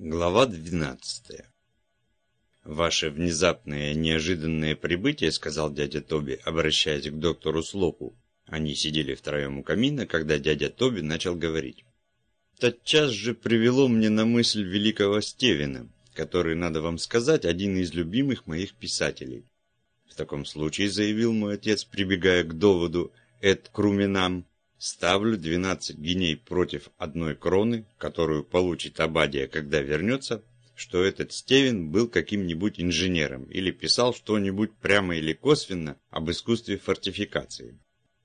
Глава 12 «Ваше внезапное неожиданное прибытие», — сказал дядя Тоби, обращаясь к доктору Слопу. Они сидели втроем у камина, когда дядя Тоби начал говорить. «Тотчас же привело мне на мысль великого Стевена, который, надо вам сказать, один из любимых моих писателей. В таком случае, заявил мой отец, прибегая к доводу «эт круменам», Ставлю 12 гиней против одной кроны, которую получит Абадия, когда вернется, что этот Стевен был каким-нибудь инженером или писал что-нибудь прямо или косвенно об искусстве фортификации.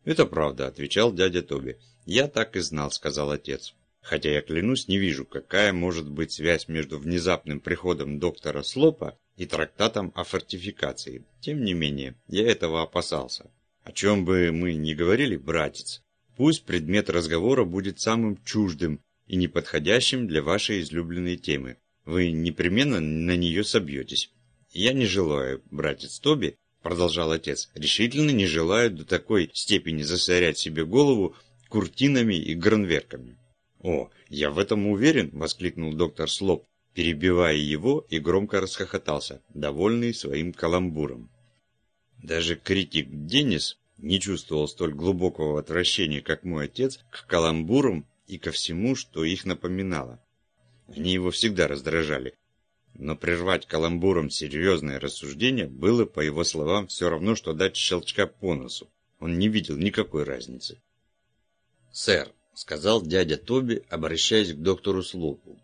«Это правда», — отвечал дядя Тоби. «Я так и знал», — сказал отец. «Хотя я клянусь, не вижу, какая может быть связь между внезапным приходом доктора Слопа и трактатом о фортификации. Тем не менее, я этого опасался. О чем бы мы ни говорили, братец, Пусть предмет разговора будет самым чуждым и неподходящим для вашей излюбленной темы. Вы непременно на нее собьетесь. Я не желаю, братец Тоби, продолжал отец, решительно не желаю до такой степени засорять себе голову куртинами и гранверками. «О, я в этом уверен!» – воскликнул доктор Слоп, перебивая его и громко расхохотался, довольный своим каламбуром. Даже критик Деннис не чувствовал столь глубокого отвращения, как мой отец, к каламбурам и ко всему, что их напоминало. Они его всегда раздражали. Но прервать каламбуром серьезное рассуждение было, по его словам, все равно, что дать щелчка по носу. Он не видел никакой разницы. «Сэр», — сказал дядя Тоби, обращаясь к доктору Слопу,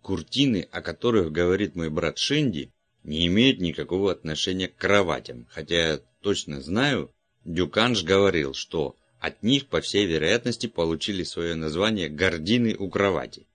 «куртины, о которых говорит мой брат Шенди, не имеют никакого отношения к кроватям, хотя я точно знаю, Дюканж говорил, что от них, по всей вероятности, получили свое название «гордины у кровати».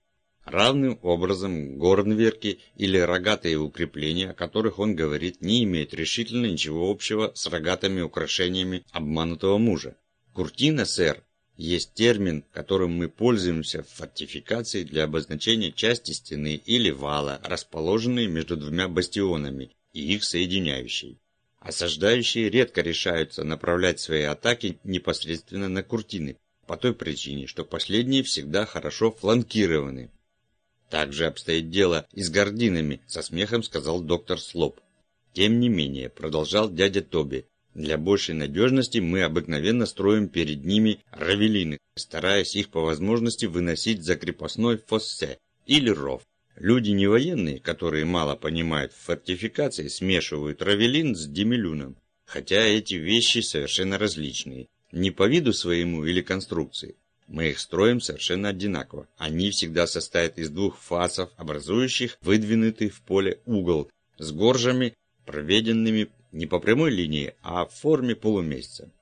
Равным образом горнверки или рогатые укрепления, о которых он говорит, не имеют решительно ничего общего с рогатыми украшениями обманутого мужа. Куртина, сэр, есть термин, которым мы пользуемся в фортификации для обозначения части стены или вала, расположенной между двумя бастионами и их соединяющей. Осаждающие редко решаются направлять свои атаки непосредственно на куртины, по той причине, что последние всегда хорошо фланкированы. Так же обстоит дело и с гординами, со смехом сказал доктор Слоп. Тем не менее, продолжал дядя Тоби, для большей надежности мы обыкновенно строим перед ними равелины, стараясь их по возможности выносить за крепостной фоссе или ров. Люди не военные, которые мало понимают в фортификации, смешивают равелин с демилюном, хотя эти вещи совершенно различные, не по виду своему или конструкции. Мы их строим совершенно одинаково. Они всегда состоят из двух фасов, образующих выдвинутый в поле угол, с горжами, проведенными не по прямой линии, а в форме полумесяца.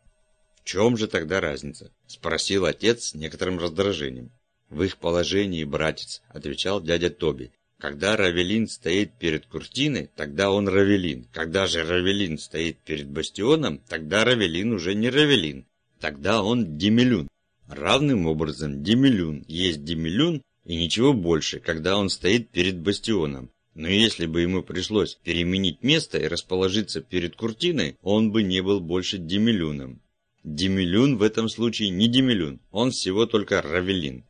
«В чем же тогда разница?» – спросил отец с некоторым раздражением. «В их положении, братец», — отвечал дядя Тоби. «Когда Равелин стоит перед Куртиной, тогда он Равелин. Когда же Равелин стоит перед Бастионом, тогда Равелин уже не Равелин. Тогда он Демилюн. Равным образом Демилюн есть Демилюн и ничего больше, когда он стоит перед Бастионом. Но если бы ему пришлось переменить место и расположиться перед Куртиной, он бы не был больше Демилюном. Демилюн в этом случае не Демилюн, он всего только Равелин.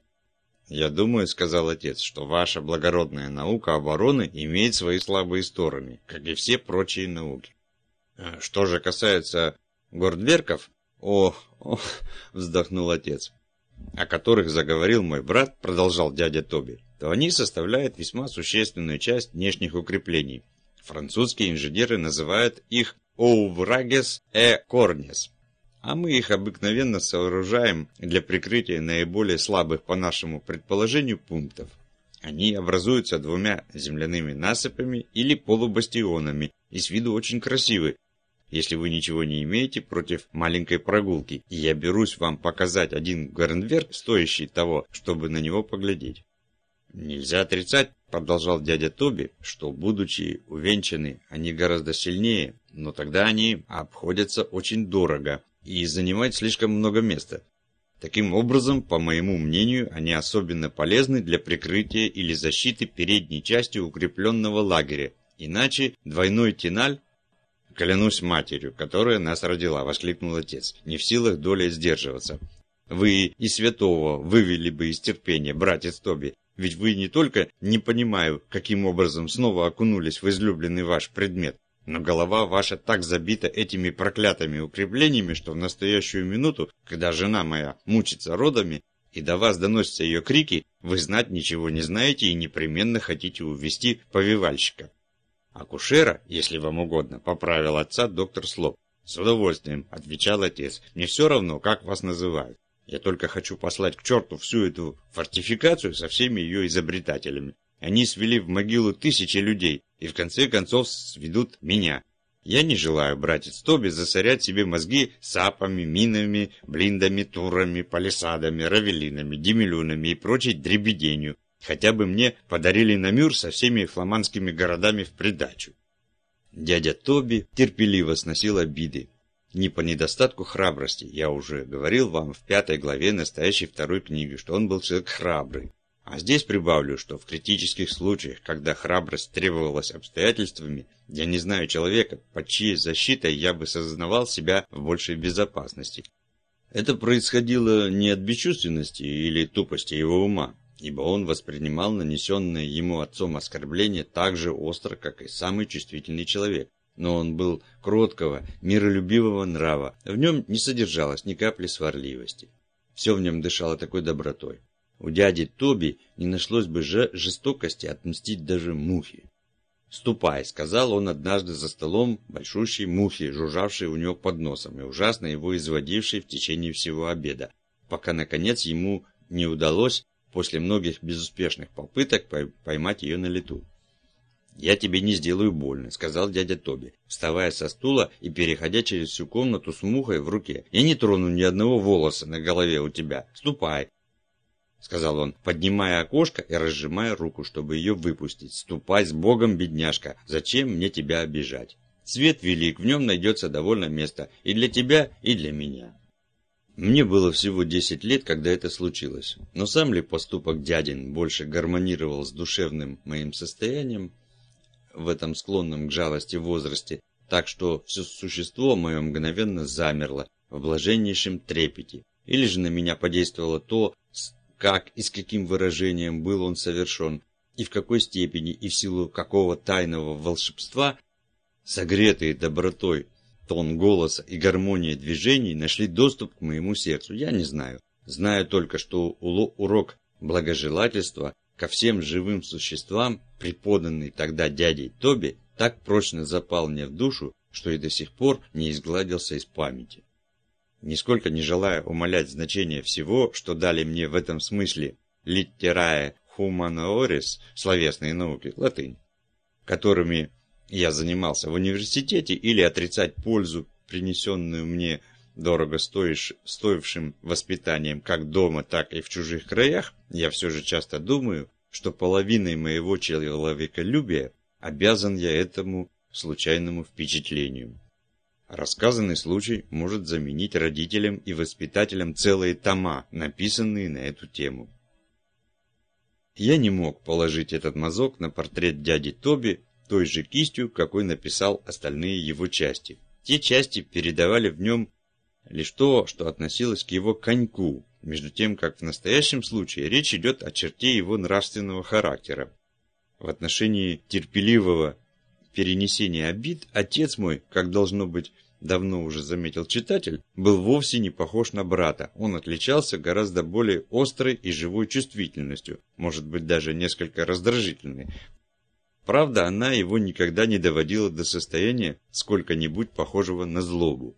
«Я думаю, — сказал отец, — что ваша благородная наука обороны имеет свои слабые стороны, как и все прочие науки. А что же касается гордверков, о, о, — вздохнул отец, — о которых заговорил мой брат, продолжал дядя Тоби, то они составляют весьма существенную часть внешних укреплений. Французские инженеры называют их «оуврагес э корнес», а мы их обыкновенно сооружаем для прикрытия наиболее слабых по нашему предположению пунктов. Они образуются двумя земляными насыпами или полубастионами и с виду очень красивы, если вы ничего не имеете против маленькой прогулки, и я берусь вам показать один Гарнверк, стоящий того, чтобы на него поглядеть. Нельзя отрицать, продолжал дядя Тоби, что, будучи увенчаны, они гораздо сильнее, но тогда они обходятся очень дорого, и занимать слишком много места. Таким образом, по моему мнению, они особенно полезны для прикрытия или защиты передней части укрепленного лагеря. Иначе двойной теналь «Клянусь матерью, которая нас родила», — воскликнул отец, не в силах доля сдерживаться. «Вы и святого вывели бы из терпения, братец Тоби, Ведь вы не только не понимаю, каким образом снова окунулись в излюбленный ваш предмет, но голова ваша так забита этими проклятыми укреплениями, что в настоящую минуту, когда жена моя мучится родами, и до вас доносятся ее крики, вы знать ничего не знаете и непременно хотите увести повивальщика. Акушера, если вам угодно, поправил отца доктор Слоп. С удовольствием, отвечал отец. Мне все равно, как вас называют. Я только хочу послать к черту всю эту фортификацию со всеми ее изобретателями. Они свели в могилу тысячи людей и в конце концов сведут меня. Я не желаю, братец Тоби, засорять себе мозги сапами, минами, блиндами, турами, палисадами, равелинами, демилюнами и прочей дребеденью. Хотя бы мне подарили намюр со всеми фламандскими городами в придачу. Дядя Тоби терпеливо сносил обиды. Не по недостатку храбрости. Я уже говорил вам в пятой главе настоящей второй книги, что он был человек храбрый. А здесь прибавлю, что в критических случаях, когда храбрость требовалась обстоятельствами, я не знаю человека, под чьей защитой я бы сознавал себя в большей безопасности. Это происходило не от бесчувственности или тупости его ума, ибо он воспринимал нанесенное ему отцом оскорбление так же остро, как и самый чувствительный человек. Но он был кроткого, миролюбивого нрава, в нем не содержалось ни капли сварливости. Все в нем дышало такой добротой. У дяди Тоби не нашлось бы же жестокости отмстить даже мухе. «Ступай», — сказал он однажды за столом большущей мухи, жужжавшей у него под носом и ужасно его изводившей в течение всего обеда, пока, наконец, ему не удалось после многих безуспешных попыток поймать ее на лету. «Я тебе не сделаю больно», — сказал дядя Тоби, вставая со стула и переходя через всю комнату с мухой в руке. «Я не трону ни одного волоса на голове у тебя. Ступай, — сказал он, поднимая окошко и разжимая руку, чтобы ее выпустить. «Ступай с Богом, бедняжка! Зачем мне тебя обижать? Свет велик, в нем найдется довольно места и для тебя, и для меня». Мне было всего 10 лет, когда это случилось. Но сам ли поступок дядин больше гармонировал с душевным моим состоянием в этом склонном к жалости возрасте, так что все существо мое мгновенно замерло в блаженнейшем трепете, или же на меня подействовало то, как и с каким выражением был он совершен, и в какой степени и в силу какого тайного волшебства, согретые добротой, тон голоса и гармония движений нашли доступ к моему сердцу, я не знаю. Знаю только, что урок благожелательства ко всем живым существам, преподанный тогда дядей Тоби, так прочно запал мне в душу, что и до сих пор не изгладился из памяти. Нисколько не желая умалять значение всего, что дали мне в этом смысле литерае humaniores, словесные науки, латынь, которыми я занимался в университете, или отрицать пользу, принесенную мне дорого стоишь, стоившим воспитанием как дома, так и в чужих краях, я все же часто думаю, что половиной моего человеколюбия обязан я этому случайному впечатлению. Рассказанный случай может заменить родителям и воспитателям целые тома, написанные на эту тему. Я не мог положить этот мазок на портрет дяди Тоби той же кистью, какой написал остальные его части. Те части передавали в нем лишь то, что относилось к его коньку, между тем, как в настоящем случае речь идет о черте его нравственного характера. В отношении терпеливого перенесения обид, отец мой, как должно быть, давно уже заметил читатель, был вовсе не похож на брата. Он отличался гораздо более острой и живой чувствительностью, может быть даже несколько раздражительной. Правда, она его никогда не доводила до состояния сколько-нибудь похожего на злобу.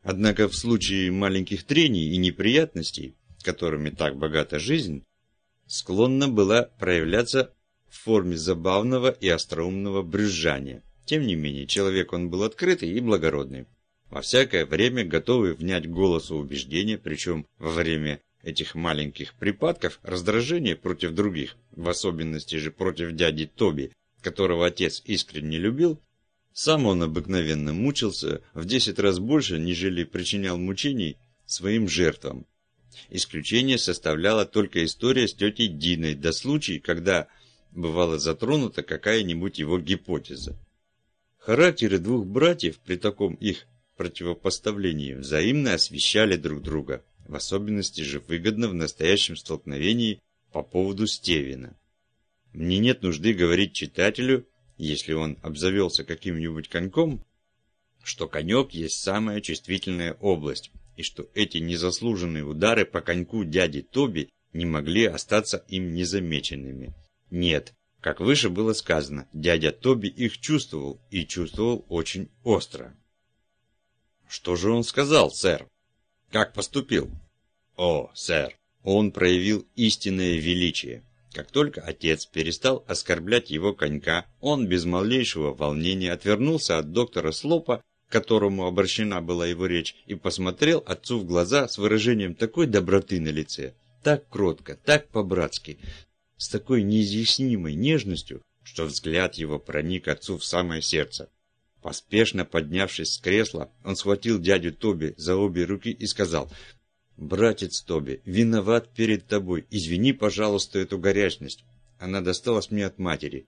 Однако в случае маленьких трений и неприятностей, которыми так богата жизнь, склонна была проявляться в форме забавного и остроумного брюзжания. Тем не менее, человек он был открытый и благородный. Во всякое время готовый внять голосу убеждения, причем во время этих маленьких припадков раздражения против других, в особенности же против дяди Тоби, которого отец искренне любил, сам он обыкновенно мучился в десять раз больше, нежели причинял мучений своим жертвам. Исключение составляла только история с тетей Диной до случая, когда бывала затронута какая-нибудь его гипотеза. Характеры двух братьев при таком их противопоставлении взаимно освещали друг друга, в особенности же выгодно в настоящем столкновении по поводу Стевина. Мне нет нужды говорить читателю, если он обзавелся каким-нибудь коньком, что конек есть самая чувствительная область, и что эти незаслуженные удары по коньку дяди Тоби не могли остаться им незамеченными. Нет, как выше было сказано, дядя Тоби их чувствовал, и чувствовал очень остро. Что же он сказал, сэр? Как поступил? О, сэр, он проявил истинное величие. Как только отец перестал оскорблять его конька, он без малейшего волнения отвернулся от доктора Слопа, к которому обращена была его речь, и посмотрел отцу в глаза с выражением такой доброты на лице, так кротко, так по-братски, с такой неизъяснимой нежностью, что взгляд его проник отцу в самое сердце. Поспешно поднявшись с кресла, он схватил дядю Тоби за обе руки и сказал «Братец Тоби, виноват перед тобой. Извини, пожалуйста, эту горячность. Она досталась мне от матери».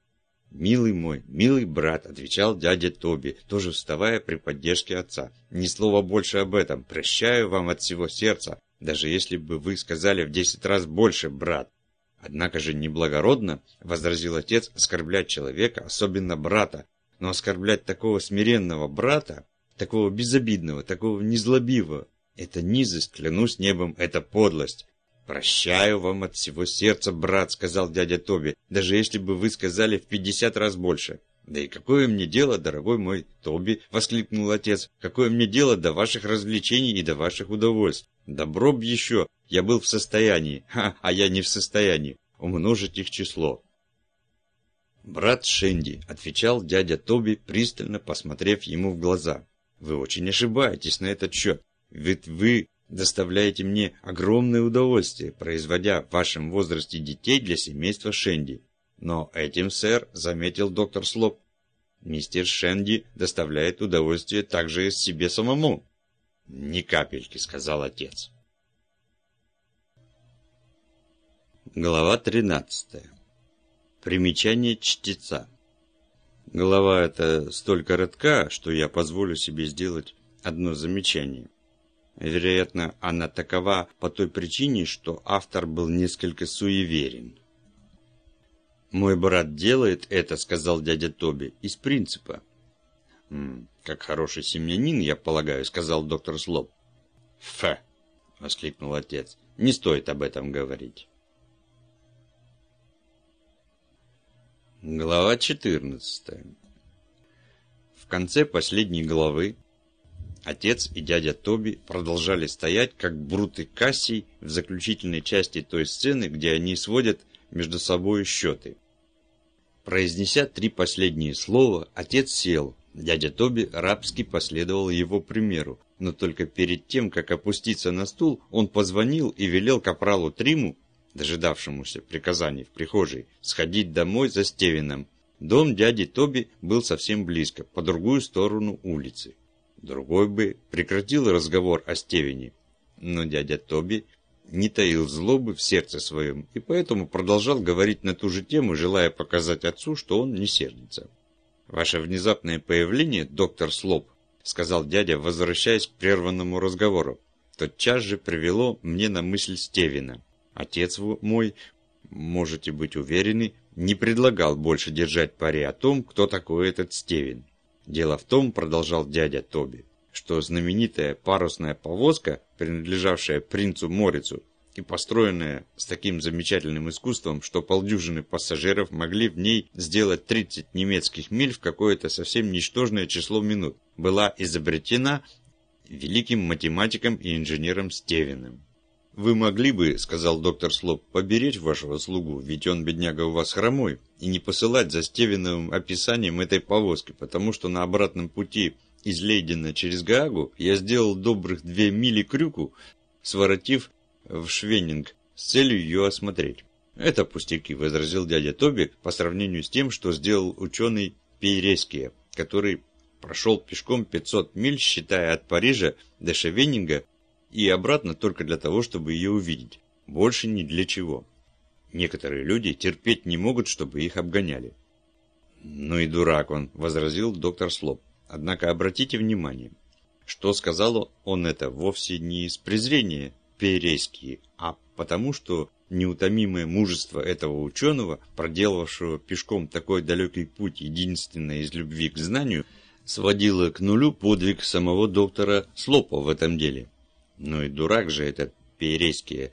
«Милый мой, милый брат», — отвечал дядя Тоби, тоже вставая при поддержке отца. «Ни слова больше об этом. Прощаю вам от всего сердца, даже если бы вы сказали в десять раз больше, брат». «Однако же неблагородно», — возразил отец, — «оскорблять человека, особенно брата. Но оскорблять такого смиренного брата, такого безобидного, такого незлобивого, это низость, клянусь небом, это подлость. «Прощаю вам от всего сердца, брат», — сказал дядя Тоби, «даже если бы вы сказали в пятьдесят раз больше». «Да и какое мне дело, дорогой мой Тоби?» — воскликнул отец. «Какое мне дело до ваших развлечений и до ваших удовольств? Добро б еще, я был в состоянии, ха, а я не в состоянии, умножить их число». «Брат Шенди», — отвечал дядя Тоби, пристально посмотрев ему в глаза. «Вы очень ошибаетесь на этот счет. Ведь вы доставляете мне огромное удовольствие, производя в вашем возрасте детей для семейства Шенди. Но этим, сэр, заметил доктор Слоп, мистер Шенди доставляет удовольствие также и себе самому. Ни капельки, сказал отец. Глава 13. Примечание чтеца. Глава эта столь коротка, что я позволю себе сделать одно замечание. Вероятно, она такова по той причине, что автор был несколько суеверен. «Мой брат делает это», — сказал дядя Тоби, — «из принципа». «М -м, «Как хороший семьянин, я полагаю», — сказал доктор Слоп. «Фе!» — воскликнул отец. «Не стоит об этом говорить». Глава 14 В конце последней главы Отец и дядя Тоби продолжали стоять, как Брут и Кассий в заключительной части той сцены, где они сводят между собой счеты. Произнеся три последние слова, отец сел. Дядя Тоби рабски последовал его примеру, но только перед тем, как опуститься на стул, он позвонил и велел капралу Триму, дожидавшемуся приказаний в прихожей, сходить домой за Стевином. Дом дяди Тоби был совсем близко, по другую сторону улицы. Другой бы прекратил разговор о Стевине, но дядя Тоби не таил злобы в сердце своем и поэтому продолжал говорить на ту же тему, желая показать отцу, что он не сердится. «Ваше внезапное появление, доктор Слоп», — сказал дядя, возвращаясь к прерванному разговору, тотчас же привело мне на мысль Стевина. Отец мой, можете быть уверены, не предлагал больше держать пари о том, кто такой этот Стевин. Дело в том, продолжал дядя Тоби, что знаменитая парусная повозка, принадлежавшая принцу Морицу и построенная с таким замечательным искусством, что полдюжины пассажиров могли в ней сделать 30 немецких миль в какое-то совсем ничтожное число минут, была изобретена великим математиком и инженером Стевиным. «Вы могли бы, — сказал доктор Слоп, — поберечь вашего слугу, ведь он, бедняга, у вас хромой, и не посылать за Стевиновым описанием этой повозки, потому что на обратном пути из Лейдена через Гаагу я сделал добрых две мили крюку, своротив в Швенинг с целью ее осмотреть». «Это пустяки», — возразил дядя Тоби по сравнению с тем, что сделал ученый Пейреския, который прошел пешком 500 миль, считая от Парижа до Шевенинга и обратно только для того, чтобы ее увидеть. Больше ни для чего. Некоторые люди терпеть не могут, чтобы их обгоняли. «Ну и дурак он», — возразил доктор Слоп. «Однако обратите внимание, что сказал он это вовсе не из презрения перейские, а потому что неутомимое мужество этого ученого, проделавшего пешком такой далекий путь, единственное из любви к знанию, сводило к нулю подвиг самого доктора Слопа в этом деле. Ну и дурак же этот Перейские,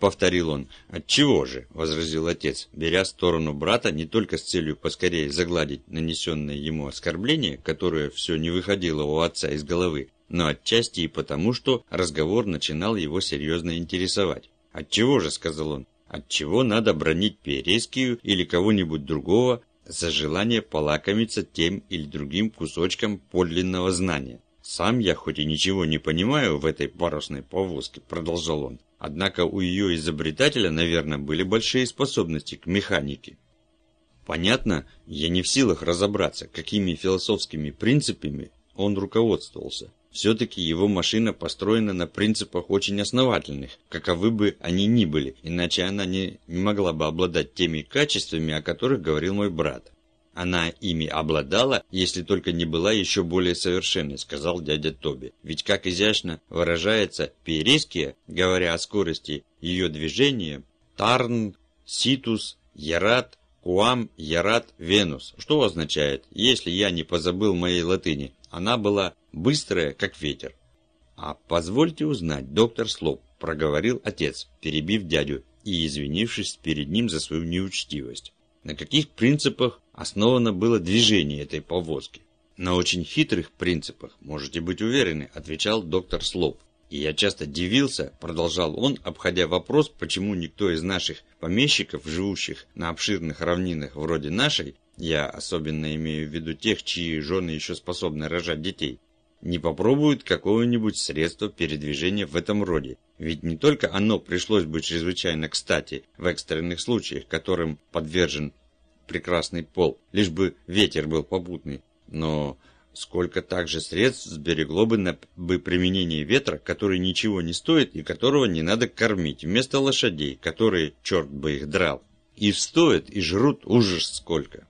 повторил он. «Отчего же?» – возразил отец, беря сторону брата не только с целью поскорее загладить нанесенное ему оскорбление, которое все не выходило у отца из головы, но отчасти и потому, что разговор начинал его серьезно интересовать. «Отчего же?» – сказал он. «Отчего надо бронить Перейскую или кого-нибудь другого за желание полакомиться тем или другим кусочком подлинного знания?» «Сам я хоть и ничего не понимаю в этой парусной повозке», – продолжал он. «Однако у ее изобретателя, наверное, были большие способности к механике. Понятно, я не в силах разобраться, какими философскими принципами он руководствовался. Все-таки его машина построена на принципах очень основательных, каковы бы они ни были, иначе она не, не могла бы обладать теми качествами, о которых говорил мой брат. Она ими обладала, если только не была еще более совершенной, сказал дядя Тоби. Ведь как изящно выражается Периския, говоря о скорости ее движения, Тарн, Ситус, Ярат, Куам, Ярат, Венус. Что означает, если я не позабыл моей латыни? Она была быстрая, как ветер. А позвольте узнать, доктор Слоп, проговорил отец, перебив дядю и извинившись перед ним за свою неучтивость. На каких принципах основано было движение этой повозки? На очень хитрых принципах, можете быть уверены, отвечал доктор Слоп. И я часто дивился, продолжал он, обходя вопрос, почему никто из наших помещиков, живущих на обширных равнинах вроде нашей, я особенно имею в виду тех, чьи жены еще способны рожать детей, не попробуют какого-нибудь средства передвижения в этом роде. Ведь не только оно пришлось бы чрезвычайно кстати в экстренных случаях, которым подвержен прекрасный пол, лишь бы ветер был попутный, но сколько также средств сберегло бы на бы применение ветра, который ничего не стоит и которого не надо кормить, вместо лошадей, которые, черт бы их драл, и стоят, и жрут ужас сколько.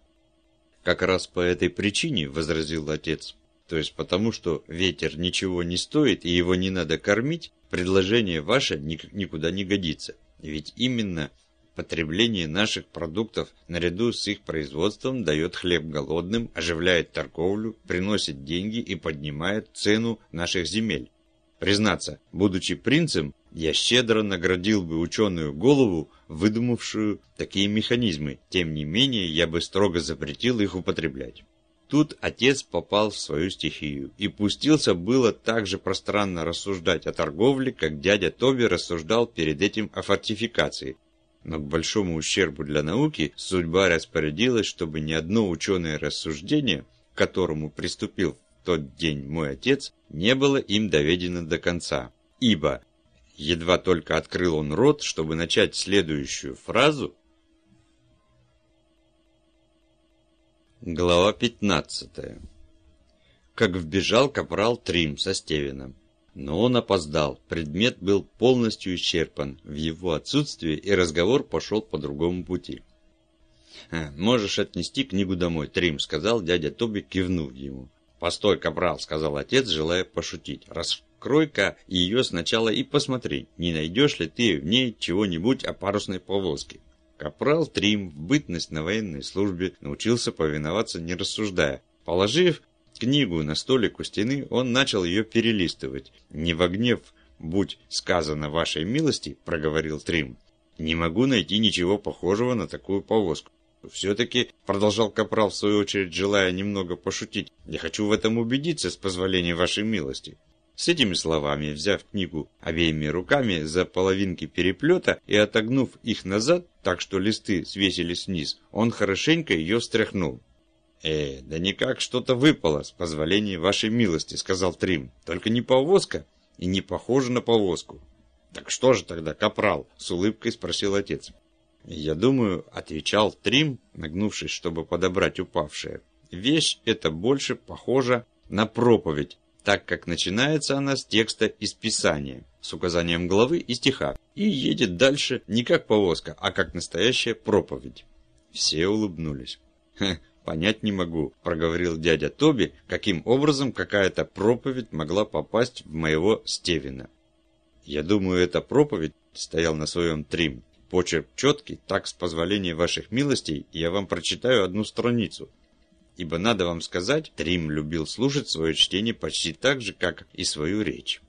Как раз по этой причине, возразил отец, то есть потому, что ветер ничего не стоит и его не надо кормить, предложение ваше никуда не годится. Ведь именно потребление наших продуктов наряду с их производством дает хлеб голодным, оживляет торговлю, приносит деньги и поднимает цену наших земель. Признаться, будучи принцем, я щедро наградил бы ученую голову, выдумавшую такие механизмы, тем не менее я бы строго запретил их употреблять. Тут отец попал в свою стихию и пустился было так же пространно рассуждать о торговле, как дядя Тоби рассуждал перед этим о фортификации. Но к большому ущербу для науки судьба распорядилась, чтобы ни одно ученое рассуждение, к которому приступил в тот день мой отец, не было им доведено до конца. Ибо, едва только открыл он рот, чтобы начать следующую фразу, Глава 15 Как вбежал капрал Трим со Стевином. Но он опоздал, предмет был полностью исчерпан в его отсутствие, и разговор пошел по другому пути. «Э, «Можешь отнести книгу домой, Трим», — сказал дядя Тоби, кивнув ему. «Постой, капрал», — сказал отец, желая пошутить. «Раскрой-ка ее сначала и посмотри, не найдешь ли ты в ней чего-нибудь о парусной повозке». Капрал Трим в бытность на военной службе научился повиноваться не рассуждая. Положив книгу на столик у стены, он начал ее перелистывать. «Не во гнев, будь сказано вашей милости», — проговорил Трим. «Не могу найти ничего похожего на такую повозку. «Все-таки», — продолжал Капрал в свою очередь, желая немного пошутить, «я хочу в этом убедиться с позволения вашей милости. С этими словами, взяв книгу обеими руками за половинки переплета и отогнув их назад, так что листы свесились вниз, он хорошенько ее встряхнул. «Э, да никак что-то выпало, с позволения вашей милости», — сказал Трим. «Только не повозка и не похоже на повозку». «Так что же тогда, капрал?» — с улыбкой спросил отец. «Я думаю», — отвечал Трим, нагнувшись, чтобы подобрать упавшее. «Вещь эта больше похожа на проповедь, так как начинается она с текста из Писания, с указанием главы и стиха, и едет дальше не как повозка, а как настоящая проповедь. Все улыбнулись. «Понять не могу», – проговорил дядя Тоби, каким образом какая-то проповедь могла попасть в моего Стевина. «Я думаю, эта проповедь стоял на своем трим, Почерк четкий, так, с позволения ваших милостей, я вам прочитаю одну страницу. Ибо надо вам сказать, Трим любил слушать свое чтение почти так же, как и свою речь.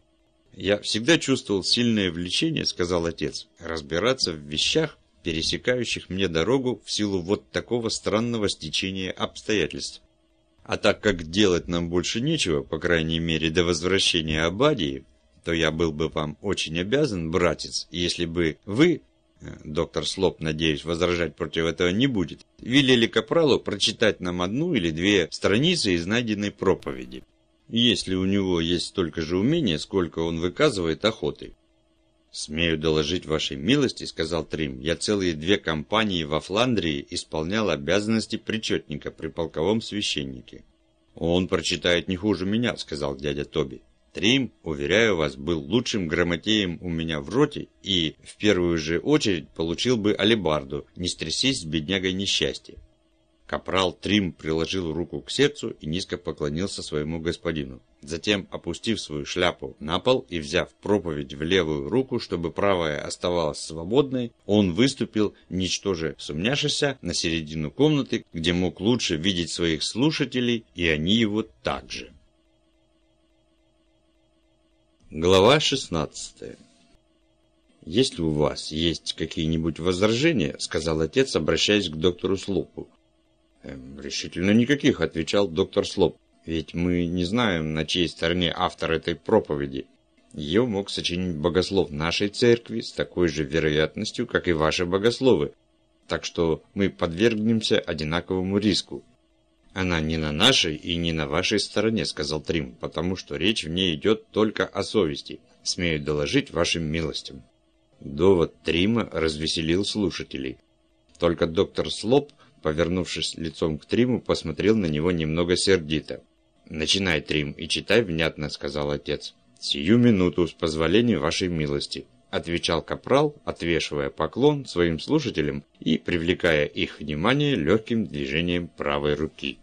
«Я всегда чувствовал сильное влечение, — сказал отец, — разбираться в вещах, пересекающих мне дорогу в силу вот такого странного стечения обстоятельств. А так как делать нам больше нечего, по крайней мере до возвращения Абадии, то я был бы вам очень обязан, братец, если бы вы, э, доктор Слоп, надеюсь, возражать против этого не будет, велели Капралу прочитать нам одну или две страницы из найденной проповеди если у него есть столько же умения, сколько он выказывает охоты. «Смею доложить вашей милости», — сказал Трим, — «я целые две кампании во Фландрии исполнял обязанности причетника при полковом священнике». «Он прочитает не хуже меня», — сказал дядя Тоби. Трим, уверяю вас, был лучшим грамотеем у меня в роте и в первую же очередь получил бы алебарду, не стрясись с беднягой несчастья. Капрал Трим приложил руку к сердцу и низко поклонился своему господину. Затем, опустив свою шляпу на пол и взяв проповедь в левую руку, чтобы правая оставалась свободной, он выступил, ничтоже сумняшися, на середину комнаты, где мог лучше видеть своих слушателей, и они его также. Глава 16 «Если у вас есть какие-нибудь возражения, — сказал отец, обращаясь к доктору Слопу, «Решительно никаких», — отвечал доктор Слоп. «Ведь мы не знаем, на чьей стороне автор этой проповеди. Ее мог сочинить богослов нашей церкви с такой же вероятностью, как и ваши богословы. Так что мы подвергнемся одинаковому риску». «Она не на нашей и не на вашей стороне», — сказал Трим, «потому что речь в ней идет только о совести. Смею доложить вашим милостям». Довод Трима развеселил слушателей. Только доктор Слоп повернувшись лицом к Триму, посмотрел на него немного сердито. «Начинай, Трим, и читай внятно», — сказал отец. «Сию минуту, с позволения вашей милости», — отвечал Капрал, отвешивая поклон своим слушателям и привлекая их внимание легким движением правой руки.